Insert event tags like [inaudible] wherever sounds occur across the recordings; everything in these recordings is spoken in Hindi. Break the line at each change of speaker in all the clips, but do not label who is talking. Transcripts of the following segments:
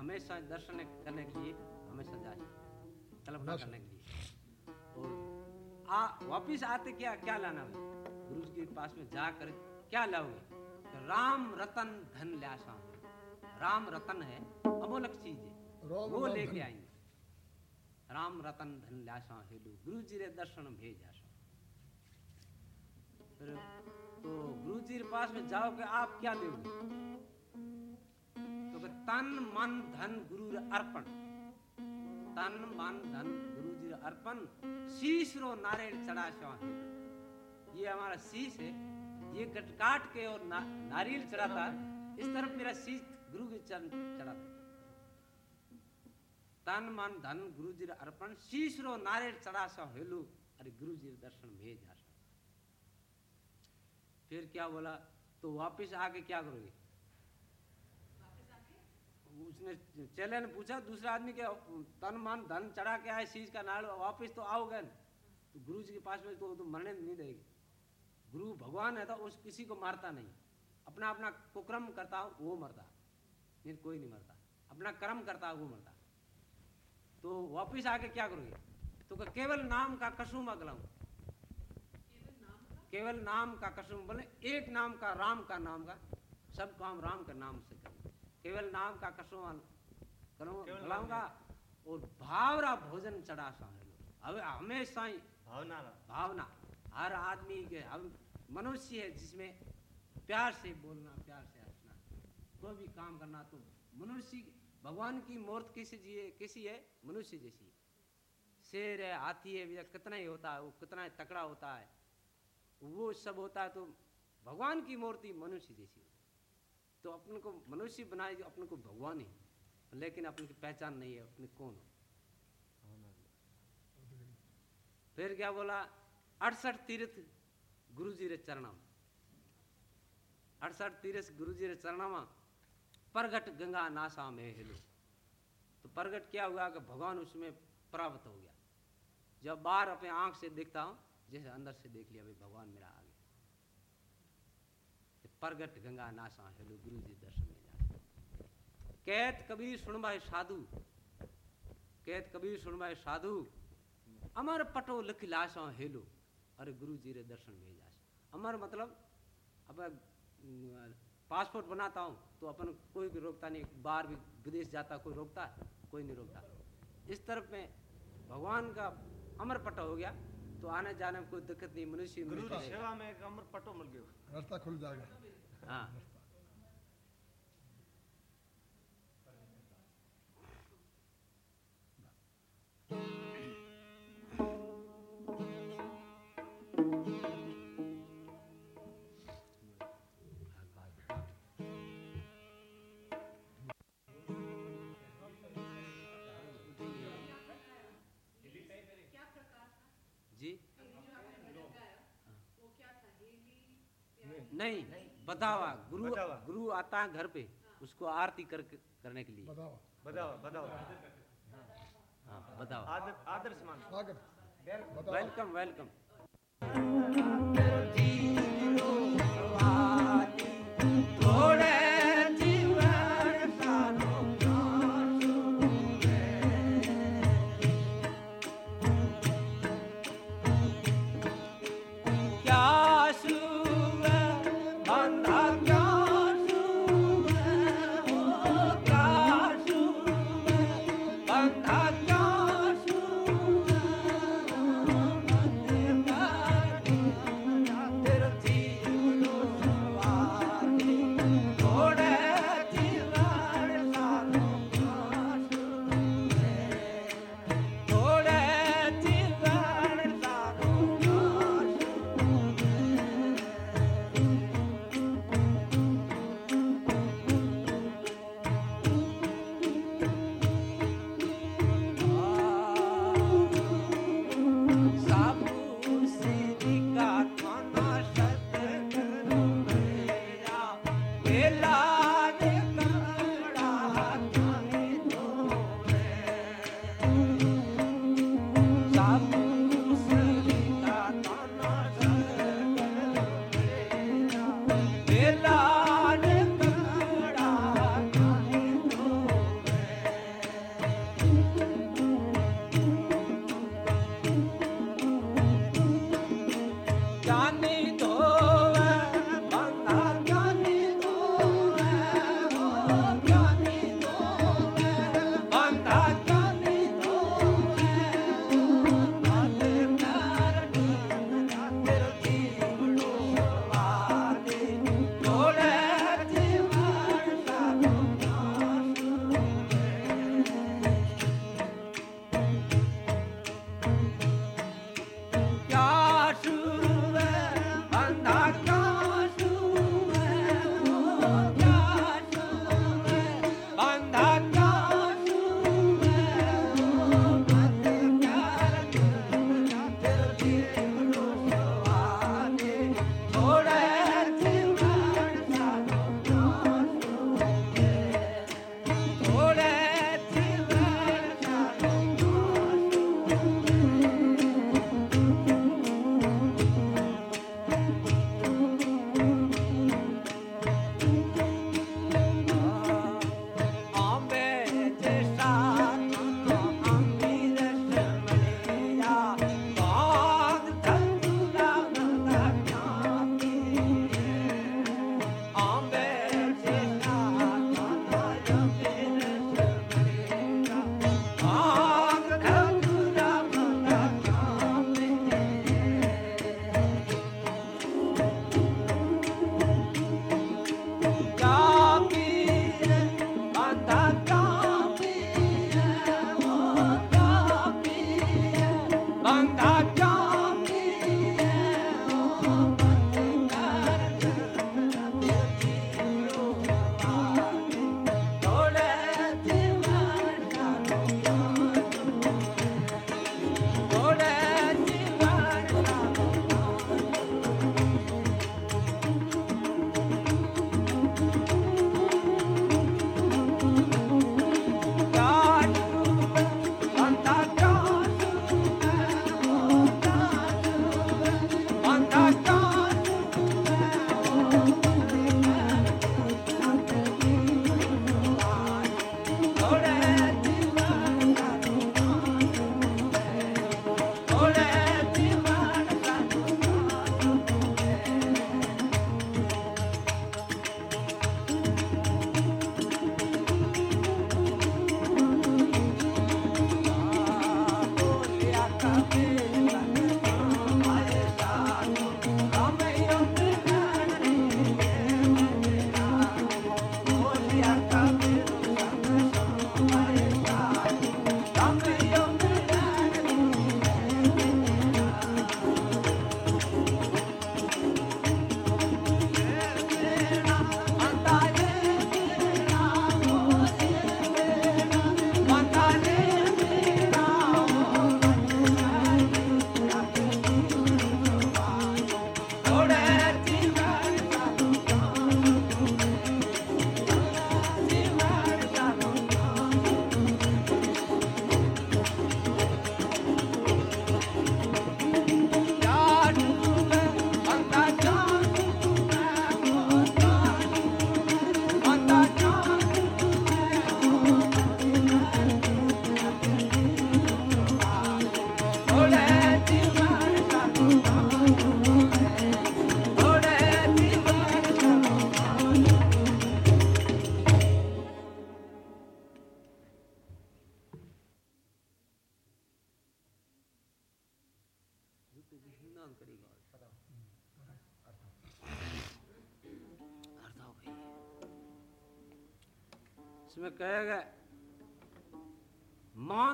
हमेशा दर्शन करने के लिए हमेशा जाशा कल्पना करने के लिए। और आ वापिस आते क्या क्या लाना है गुरु के पास में जाकर क्या लाओगे? तो राम रतन धन ल्यासा। राम रतन है अमोलक चीज़ है। वो लेके आएँगे। राम रतन धन ल्यासा हेलू गुरु जी रे दर्शन भेज तो गुरु जी के पास में जाओगे आप क्या लोगे तन मन धन गुरु अर्पण। तन मन धन गुरु जी अर्पण। शीश रो नारायण चढ़ा है। ये हमारा शीश है। ये कट काट के और ना, नारियल चढ़ाता इस तरफ़ मेरा शीश गुरु के चरण चढ़ाता तन मन धन गुरु जी अर्पण। शीश रो नारियल चढ़ा सो हेलू अरे गुरु जी दर्शन भेज फिर क्या बोला तो वापिस आके क्या करोगे? उसने चेले ने पूछा दूसरा आदमी के तन मन धन चढ़ा के आए शीश का नाड़ वापस तो आओगे तो गुरु जी के पास में तो, तो मरने नहीं देगी। गुरु भगवान है तो उस किसी को मारता नहीं। अपना अपना कुक्रम करता वो मरता। नहीं कोई नहीं मरता। अपना कर्म करता वो मरता। तो वापिस आके क्या करोगे? तो केवल नाम का कसुम अगलाऊ केवल नाम का कसम बोले एक नाम का राम का नाम का सब काम राम के नाम से करें। केवल नाम का कसम करूँगा और भावरा भोजन चढ़ा सा अब हमेशा ही
भावना
भावना हर आदमी के हम मनुष्य है जिसमें प्यार से बोलना प्यार से हंसना कोई भी काम करना तो मनुष्य भगवान की मूर्त किसी जी किसी है? मनुष्य जैसी। शेर है हाथी है कितना ही होता है वो कितना ही तकड़ा होता है वो सब होता है तो भगवान की मूर्ति मनुष्य जैसी होती तो अपने को मनुष्य बनाए जो अपने को भगवान ही लेकिन अपने की पहचान नहीं है, अपने कौन हो? फिर क्या बोला? अड़सठ तीर्थ गुरु जी रे चरणम। अड़सठ तीर्थ गुरु जी रे चरणमा प्रगट गंगा नासा में हिलो। तो प्रगट क्या हुआ कि भगवान उसमें प्राप्त हो गया। जब बाहर अपने आँख से देखता हूँ, जैसे अंदर से देख लिया, भाई भगवान मेरा प्रगट गंगा नासा हेलो गुरु जी दर्शन में जा कैत कबीर सुन भाई साधु कैत कबीर सुन भाई साधु, अमर पटो लिख लाशा हेलो अरे गुरु जी रे दर्शन में जा अमर मतलब अब पासपोर्ट बनाता हूँ तो अपन कोई भी रोकता नहीं, बाहर भी विदेश जाता, कोई रोकता है कोई नहीं रोकता। इस तरफ़ में भगवान का अमर पटा हो गया तो आने जाने में कोई दिक्कत नहीं मनुष्य
गुरु की सेवा में एक अमर पटो मिल गया
रास्ता खुल जाएगा
हाँ नहीं बतावा गुरु गुरु आता है घर पे उसको आरती कर करने के लिए।
बतावा बताओ
हाँ
आदर आदर समान
वेलकम वेलकम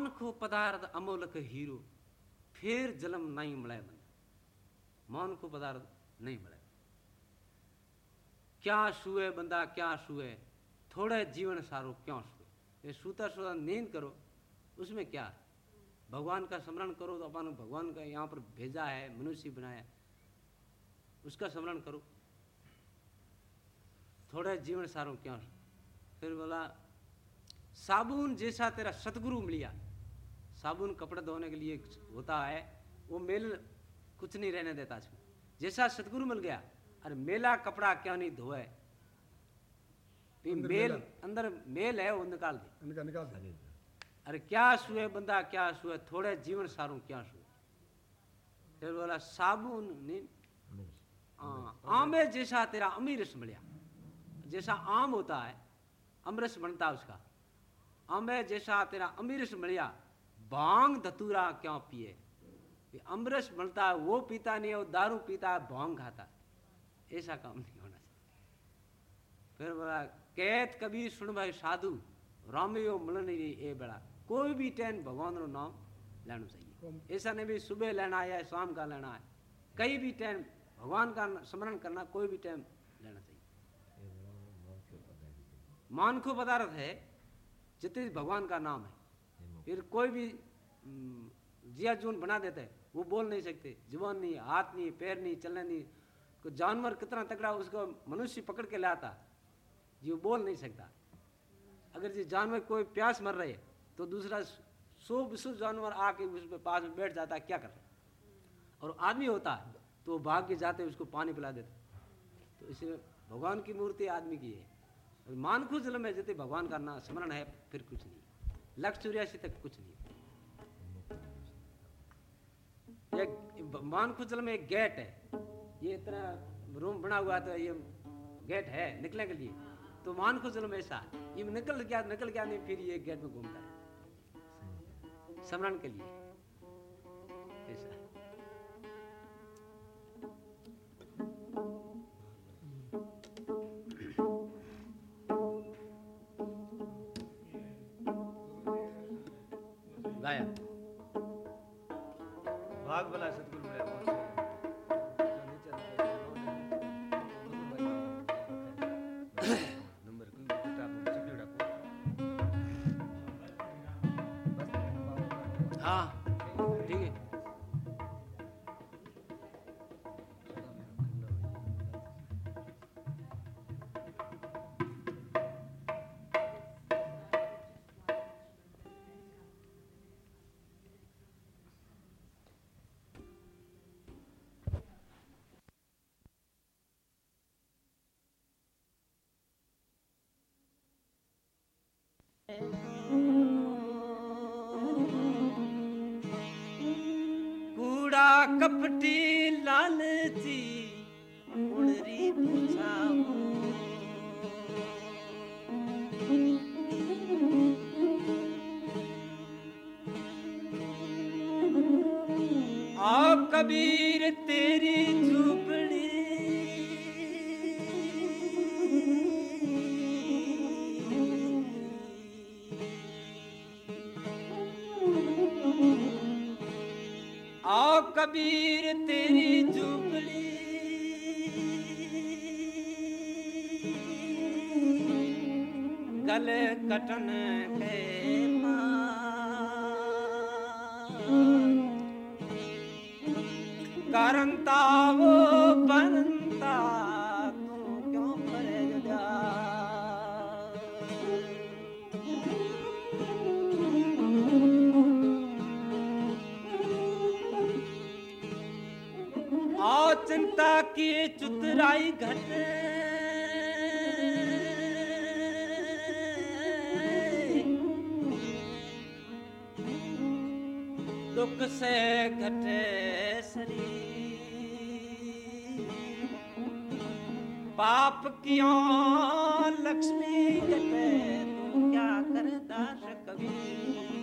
मान को पदार्थ अमोलक हीरो, फिर जन्म नहीं मिले बंदा मान। को पदार्थ नहीं मिले क्या सुए बंदा, क्या सुए? थोड़े जीवन सारो क्यों सुए? ये सूता सूता नींद करो, उसमें क्या? भगवान का स्मरण करो तो अपन भगवान का यहाँ पर भेजा है, मनुष्य बनाया। उसका स्मरण करो। थोड़े जीवन सारो क्यों? फिर बोला, साबुन जैसा तेरा सतगुरु मिलिया। साबुन कपड़े धोने के लिए होता है वो मेल कुछ नहीं रहने देता इसमें जैसा सतगुरु मिल गया अरे मेला कपड़ा क्यों नहीं धोए? मेल अंदर मेल है वो निकाल दे।
निकाल निकाल दे।
अरे क्या सुए बंदा क्या सुए थोड़े जीवन सारू क्या सुए फिर बोला साबुन नहीं। हाँ, आमे जैसा तेरा अमीरस मिलिया। जैसा आम होता है अमरस बनता है उसका। आमे जैसा तेरा अमीरस मिलिया भाँग धतूरा क्यों पिए? ये अमरस बनता है वो पीता नहीं है वो दारू पीता है भाँग खाता है। ऐसा काम नहीं होना चाहिए। फिर बोला कैत कबीर सुन भाई साधु रामियो मिलन ए बेड़ा। कोई भी टाइम भगवान रो नाम लेना चाहिए। ऐसा नहीं भी सुबह लेना है या शाम का लेना है। कई भी टाइम भगवान का स्मरण करना कोई भी टाइम लेना चाहिए। मान को पदार्थ है जितने भगवान का नाम है। फिर कोई भी जिया जून बना देता है, वो बोल नहीं सकते। ज़ुबान नहीं, हाथ नहीं, पैर नहीं, चलने नहीं। कोई जानवर कितना तगड़ा उसको मनुष्य पकड़ के लाता। जी वो बोल नहीं सकता। अगर जी जानवर कोई प्यास मर रहे तो दूसरा सौ विश्व जानवर आके उस पे पास में बैठ जाता है क्या कर रहे और आदमी होता तो वो भाग के जाते, उसको पानी पिला देते। तो इसलिए भगवान की मूर्ति आदमी की है। मानखू जल में जितने भगवान का नाम स्मरण है, फिर कुछ नहीं। लक्ष्य चौरासी तक कुछ नहीं। एक मानखू जल में एक गेट है। ये इतना रूम बना हुआ तो ये गेट है निकलने के लिए। तो मान खुचल में ऐसा, ये निकल गया निकल गया, नहीं, फिर ये गेट में घूमता है। स्मरण के लिए। गाया
भाग
कूड़ा कपटी लालची उड़री बुझाओ आ आ कबीर तेरी जुबली गले कटन के करंता वो बनता चुतराई घट। दुख से घटे शरीर। पाप क्यों लक्ष्मी घटे तू क्या कर दास कबीर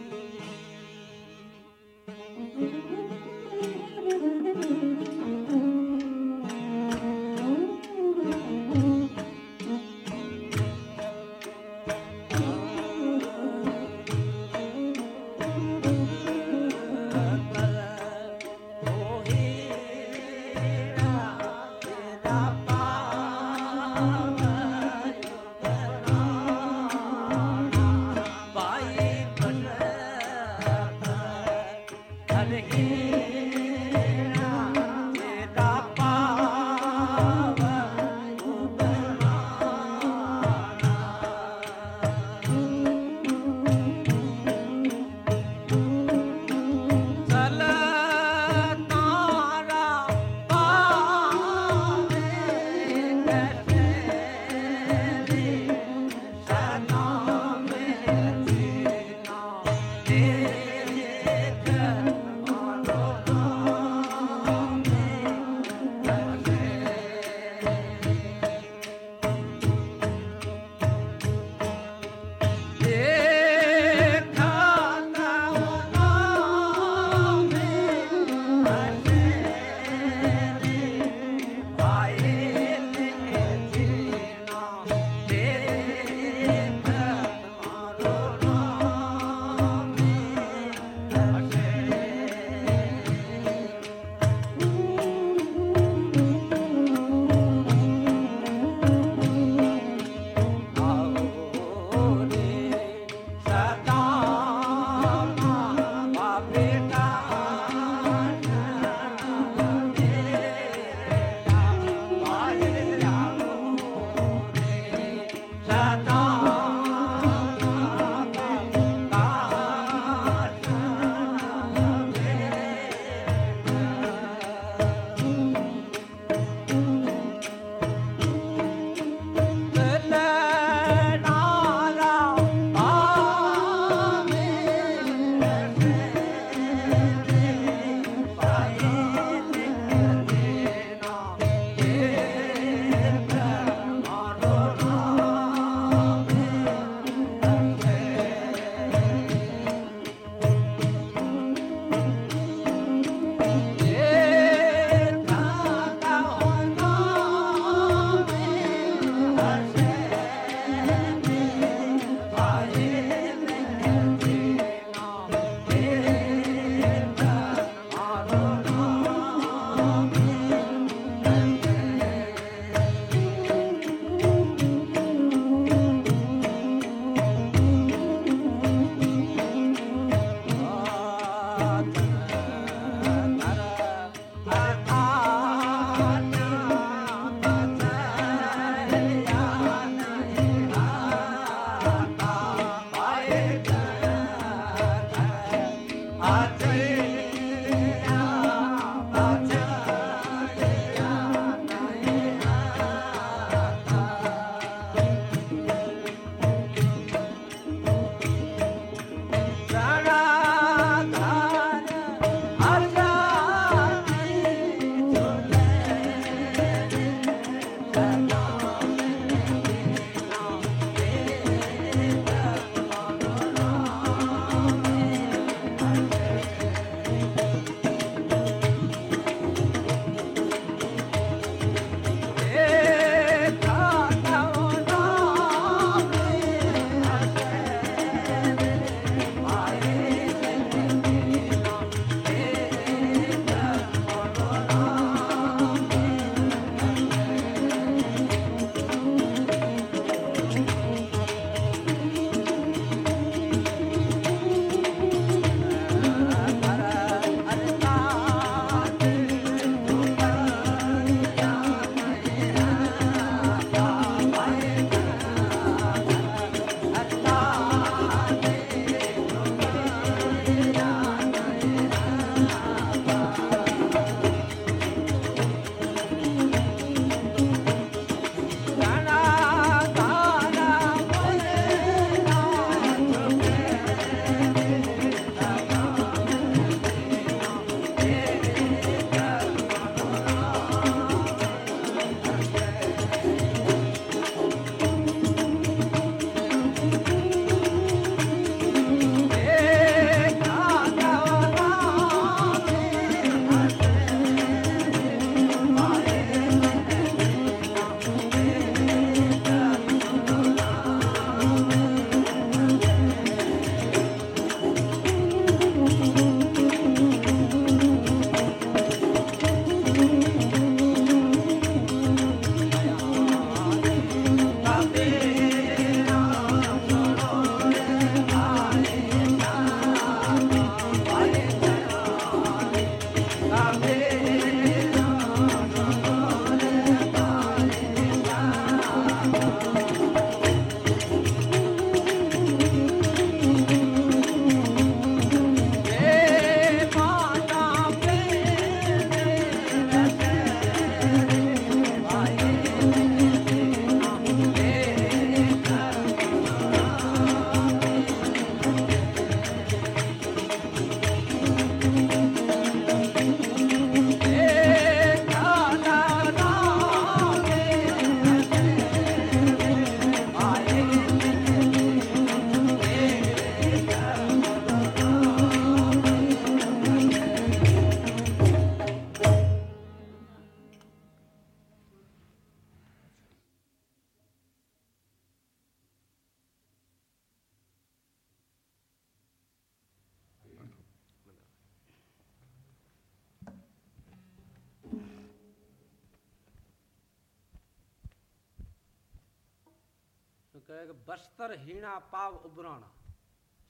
हीणा पाव उबराना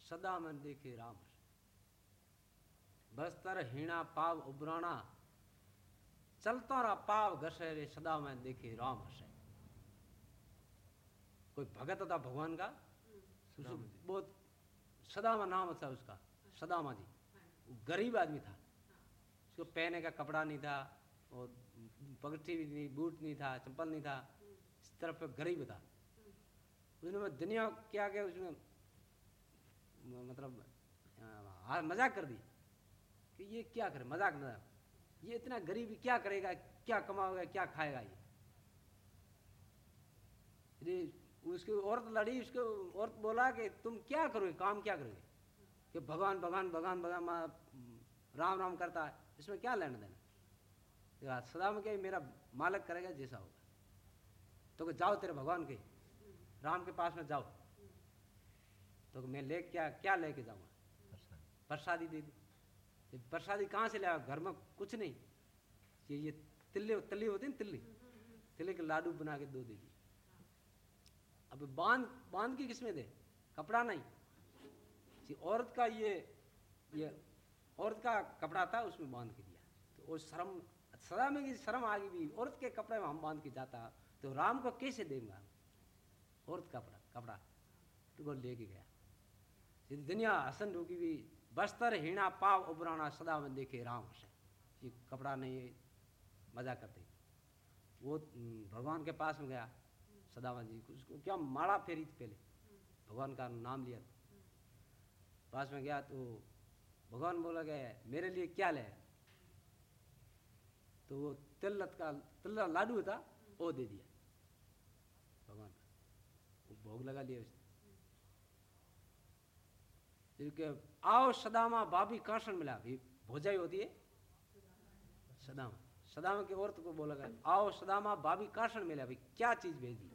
सदा मन देखे राम बस्तर हीणा पाव उबराना चलता रहा पाव घसे रे सदा में देखे राम हसे कोई भगत था भगवान का? बहुत सदामा नाम था उसका सदामा जी। गरीब आदमी था। उसको पहने का कपड़ा नहीं था और पगटी भी नहीं बूट नहीं था चप्पल नहीं था। इस तरफ़ गरीब था। उसने दुनिया क्या क्या उसमें मतलब मज़ाक कर दी कि ये क्या करे, मज़ाक मज़ाक। ये इतना गरीब क्या करेगा, क्या कमाओगे क्या खाएगा ये? उसकी औरत लड़ी, उसको औरत बोला कि तुम क्या करोगे, काम क्या करोगे? कि भगवान भगवान भगवान भगवान राम राम करता है। इसमें क्या लेना देना? सदा में क्या मेरा मालक करेगा जैसा होगा। तो जाओ तेरे भगवान के। राम के पास में जाओ। तो मैं ले क्या क्या लेके जाऊँगा? प्रसादी दे दी। प्रसादी कहाँ से लाया घर में कुछ नहीं। ये ये तिल्ले, तिल्ली होती ना तिल्ली? तिल्ले के लाडू बना के दो दे दी। अब बाँध बाँध की किसमें दे? कपड़ा नहीं। औरत का ये ये औरत का कपड़ा था, उसमें बाँध के दिया। तो वो शर्म, सदा में शर्म आ गई भी औरत के कपड़े में हम बाँध के जाता। तो राम को कैसे देंगे? औरत कपड़ा कपड़ा तो वो लेके गया। दुनिया हसन रुकी भी बस्तर हीणा पाव उबराना सदा में देखे राम से ये कपड़ा नहीं मज़ा करते। वो भगवान के पास में गया सदावन जी उसको क्या माड़ा फेरी थी पहले। भगवान का नाम लिया था। पास में गया तो भगवान बोला गया, मेरे लिए क्या ले? तो वो तिल्लत का, तिल्ला लाडू था, वो दे दिया। भोग लगा लिया उसने। आओ सदामा, बाबी काशन मिला। भी भोजाई होती है। सदामा सदामा की औरत को बोला गया, आओ सदामा, बाबी काशन मिला। भाई क्या चीज़ भेजी?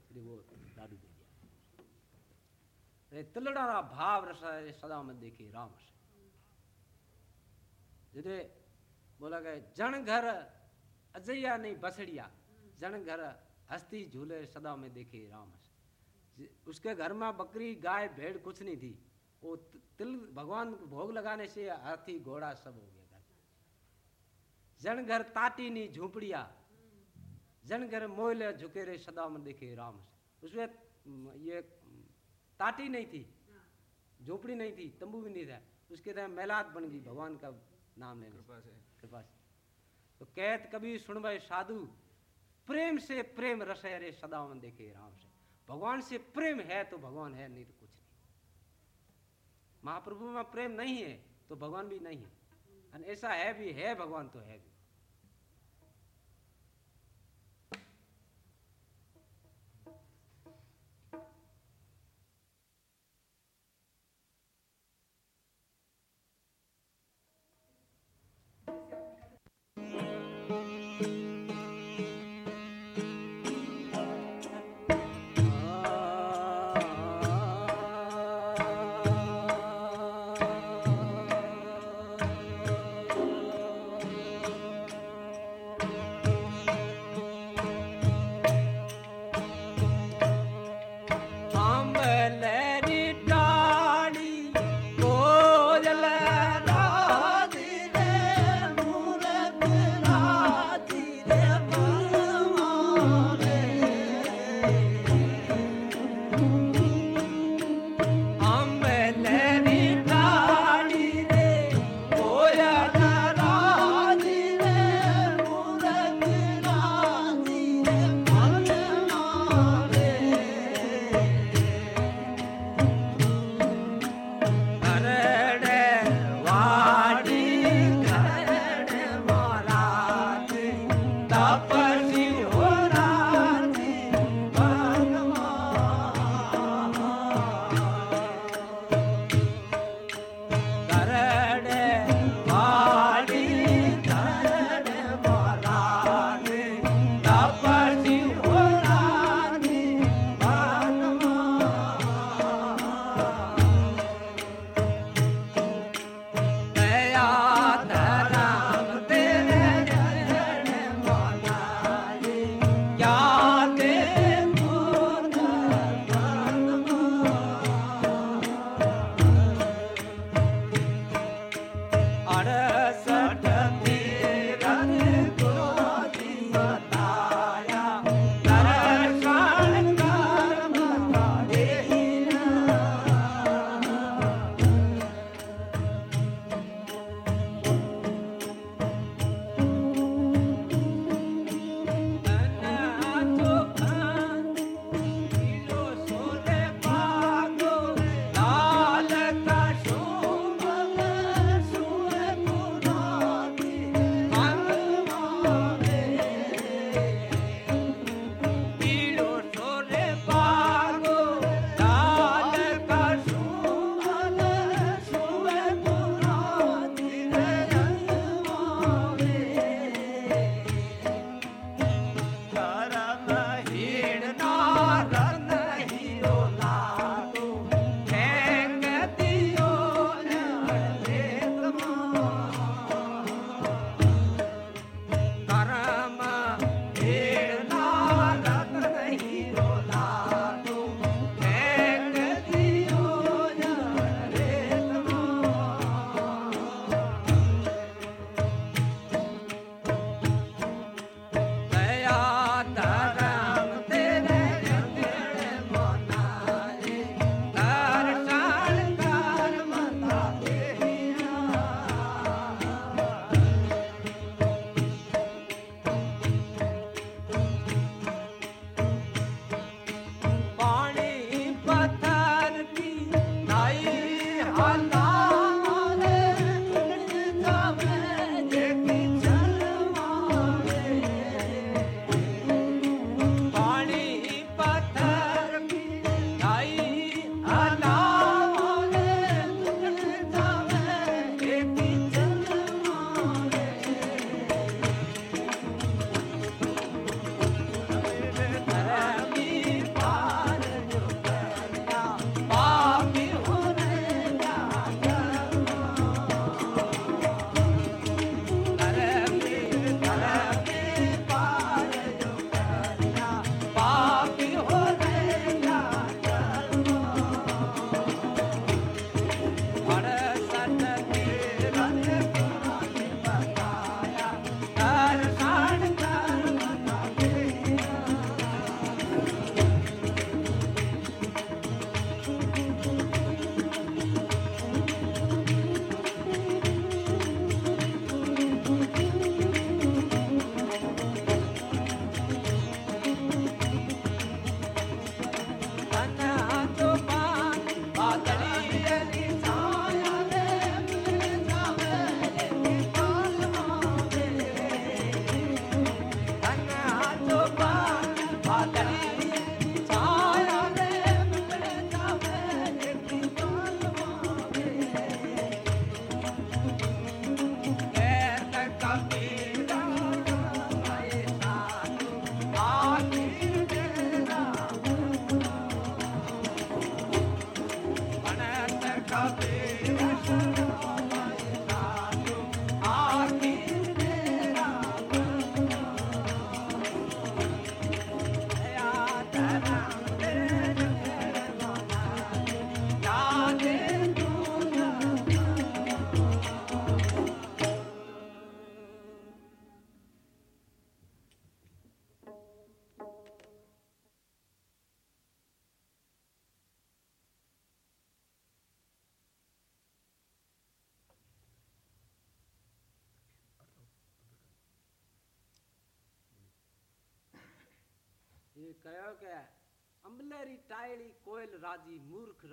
इसलिए वो लाडू दे दिया। तिलड़ा भाव रस सदा में देखे राम से जदे बोला गया, जन घर अजैया नहीं बसड़िया, जन घर हस्ती झूले सदा में देखे राम से उसके घर में बकरी गाय भेड़ कुछ नहीं थी। वो तिल भगवान को भोग लगाने से हाथी घोड़ा सब हो गया घर। जन घर ताटी नहीं झोपड़िया। जन घर मोहले झुके रहे सदा में देखे राम से। उसमें ये ताटी नहीं थी। झोपड़ी नहीं थी तंबू भी नहीं था। उसके तरह मैलात बन गई भगवान का नाम लेने कृपा से। कृपा से। तो कहत कभी सुन भाई साधु प्रेम से प्रेम रस रे सदा में देखे राम से। भगवान से प्रेम है तो भगवान है, नहीं तो कुछ नहीं। महाप्रभु में प्रेम नहीं है तो भगवान भी नहीं है। ऐसा है भी, है, भगवान तो है भी।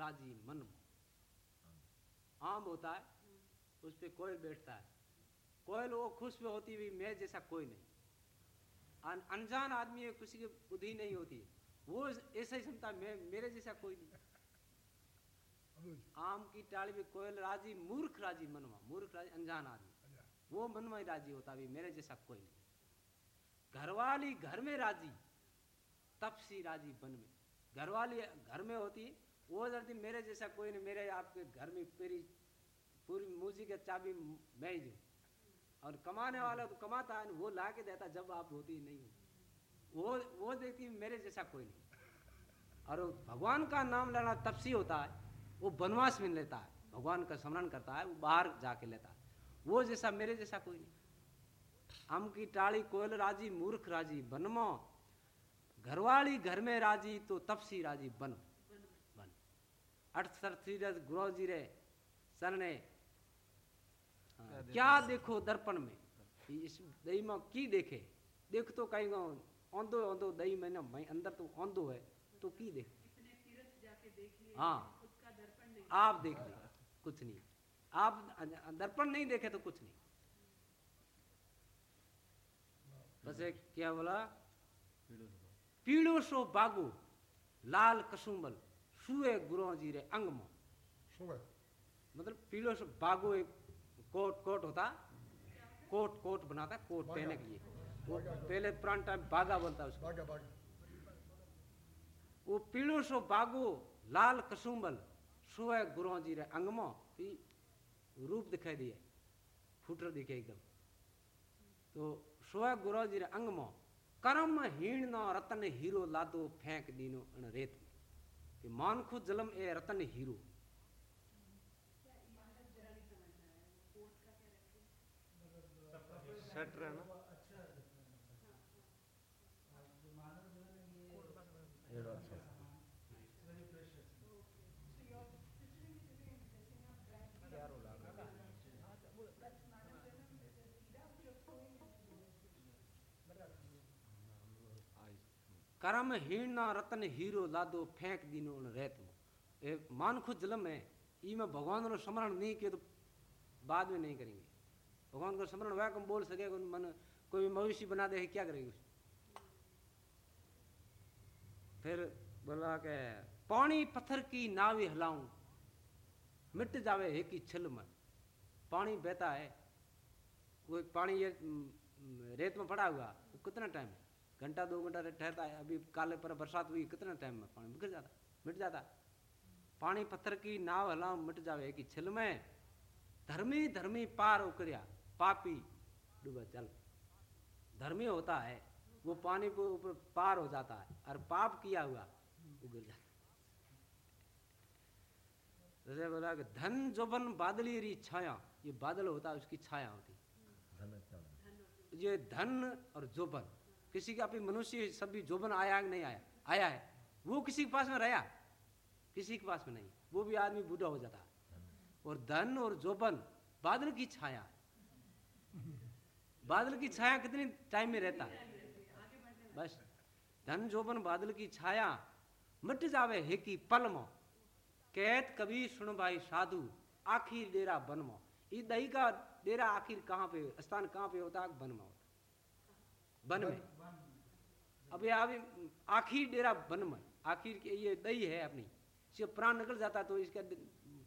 राज़ी मन आम होता है उस पे कोयल बैठता है। कोयल वो खुश में होती हुई मैं जैसा कोई नहीं। अन, अनजान आदमी है किसी की बुद्धि नहीं होती। वो ऐसा ही समझता मैं मेरे जैसा कोई नहीं। आम की टाली में कोयल राज़ी मूर्ख राज़ी मनवा मूर्ख राज़ी अनजान आदमी। वो मन में राज़ी होता भी मेरे जैसा कोई नहीं। घरवाली घर में राज़ी तपसी राज़ी बन में। घरवाली घर में होती वो जल्दी मेरे जैसा कोई नहीं, मेरे आपके घर में पूरी पूरी मूजी की चाबी मैं ही दूँ। और कमाने वाला तो कमाता है, वो ला के देता जब आप होती नहीं हो। वो वो देखती मेरे जैसा कोई नहीं। और भगवान का नाम लेना तपसी होता है, वो वनवास में लेता है। भगवान का स्मरण करता है, वो बाहर जाके लेता है। वो जैसा मेरे जैसा कोई नहीं। हम की टाड़ी कोयल राज़ी, मूर्ख राज़ी बनमो। घरवाली घर में राज़ी तो तपसी राज़ी बन। अर्थशास्त्री गुरु जी रे सर ने। हाँ, क्या देखो दर्पण में? इस दही में की देखे? देख तो कहीं औंधो औंधो दही में ना अंदर तो औंधो है तो की देख? हाँ। आप देख ले कुछ नहीं। आप दर्पण नहीं देखे तो कुछ नहीं। बस एक क्या बोला? पीड़ो सो बागो लाल कसुंबल। सुए गुरु जी रे अंग में
सुबह
मतलब पीड़ो सो बागो एक कोट कोट होता कोट कोट बनाता कोट। पहने के लिए। वो पहले पुरान टाइम बागा बोलता उसको।
बागा बागा।
वो पीड़ो सो बागो लाल कसुंबल सोए गुरु जी रे अंग में रूप दिखाई दिए। फूटर दिखे एकदम। तो सोए गुरु जी रे अंग में कर्म हीण न रतन हीरो लादो फेंक दीनो अण रेत कि मान खुद जलम ए रतन हीरो।
सेट रहना
कर्म हीण न रतन हीरो लादो फेंक दीनो अण रेत में ए मान खुद जलम है, ई में भगवान रो स्मरण नहीं किए तो बाद में नहीं करेंगे। भगवान का स्मरण वह बोल सके मन कोई मवेशी बना दे, क्या करेंगे? फिर बोला के, पानी पत्थर की नावी हिलाऊं, मिट जावे है की छिल में पानी बहता है एक पानी ये रेत में पड़ा हुआ वो कितना टाइम घंटा दो घंटा ठहरता है। अभी काले पर बरसात हुई कितना टाइम में पानी बिखर जाता? मिट जाता। पानी पत्थर की नाव हिलाऊं मिट जावे की छिल में धर्मी धर्मी पार उकरिया पापी डूबा चल। धर्मी होता है वो पानी के ऊपर पार हो जाता है और पाप किया हुआ वो गिर जाता। जैसे बोला कि धन जोबन बादली री छाया ये बादल होता है उसकी छाया होती। ये धन और जोबन किसी का भी मनुष्य सभी जोबन आया नहीं आया? आया है। वो किसी के पास में रहा? किसी के पास में नहीं। वो भी आदमी बूढ़ा हो जाता। और धन और जोबन, बादल की छाया। बादल की छाया कितनी टाइम में रहता? बस। धन, जोबन, बादल की छाया। मिट जावे है की पल मो कहत कभी सुन भाई साधु, आखिर डेरा बनमो। ये दही का डेरा आखिर कहाँ पे, स्थान कहाँ पे होता? है वन वन में अब ये अभी आखिर डेरा वन में आखिर के ये दही है अपनी। इससे प्राण निकल जाता तो इसका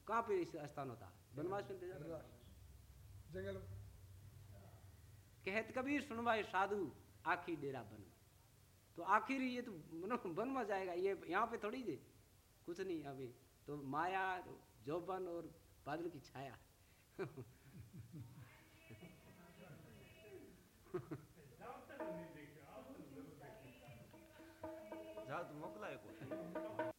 कहाँ पे इसका स्थान होता? वनवास में है।
जंगल।
कहत कबीर सुनवाए साधु आखिर डेरा बन में तो आखिर ये तो बन बन में जाएगा। ये यहाँ पे थोड़ी दे। कुछ नहीं अभी। तो माया जोबन और बादल की छाया। [laughs] [laughs] आज मोकलाय कोण